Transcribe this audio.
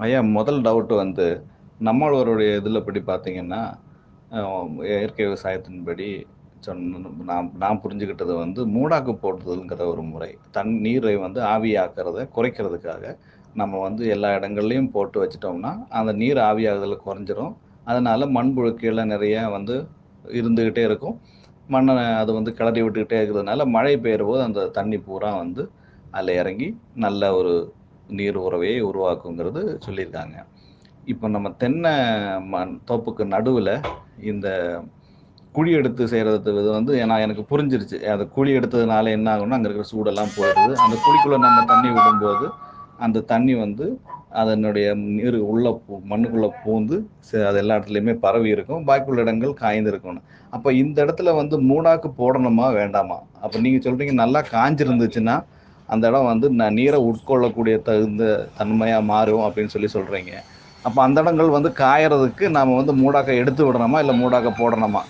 ஐயா முதல் டவுட் வந்து நம்மளுடைய இதில் படி பார்த்தீங்கன்னா இயற்கை விவசாயத்தின்படி சொன்ன நான் நான் புரிஞ்சுக்கிட்டது வந்து மூடாக்கு போடுறதுங்கிற ஒரு முறை. தன் நீரை வந்து ஆவியாக்குறத குறைக்கிறதுக்காக நம்ம வந்து எல்லா இடங்கள்லையும் போட்டு வச்சிட்டோம்னா அந்த நீர் ஆவியாகுதல் குறைஞ்சிரும். அதனால் மண்புழு கீழே நிறைய வந்து இருந்துக்கிட்டே இருக்கும். மண்ணை அது வந்து கிளறி விட்டுக்கிட்டே இருக்கிறதுனால மழை பெய்யுற போது அந்த தண்ணி பூரா வந்து அதில் இறங்கி நல்ல ஒரு நீர் உறவையை உருவாக்குங்கிறது சொல்லியிருக்காங்க. இப்போ நம்ம தென்னை மண் தோப்புக்கு நடுவில் இந்த குழி எடுத்து செய்கிறது இது வந்து ஏன்னா எனக்கு புரிஞ்சிருச்சு. அந்த குழி எடுத்ததுனால என்ன ஆகும்னா அங்கே இருக்கிற சூடெல்லாம் போயிடுது. அந்த குழிக்குள்ளே நம்ம தண்ணி விடும்போது அந்த தண்ணி வந்து அதனுடைய நீர் உள்ள பூ மண்ணுக்குள்ளே பூந்து அது எல்லா இடத்துலையுமே பரவி இருக்கும். பாக்கி உள்ள இடங்கள் காய்ந்து இருக்கணும் அப்போ இந்த இடத்துல வந்து மூடாக்கு போடணுமா வேண்டாமா? அப்போ நீங்கள் சொல்கிறீங்க நல்லா காஞ்சிருந்துச்சுன்னா அந்த இடம் வந்து ந- நீரை உட்கொள்ளக்கூடிய தகுந்த தன்மையாக மாறும் அப்படின்னு சொல்லி சொல்கிறீங்க அப்போ அந்த இடங்கள் வந்து காயறதுக்கு நாம் வந்து மூடாக்கை எடுத்து விடணுமா? இல்லை மூடாக்கை போடணுமா?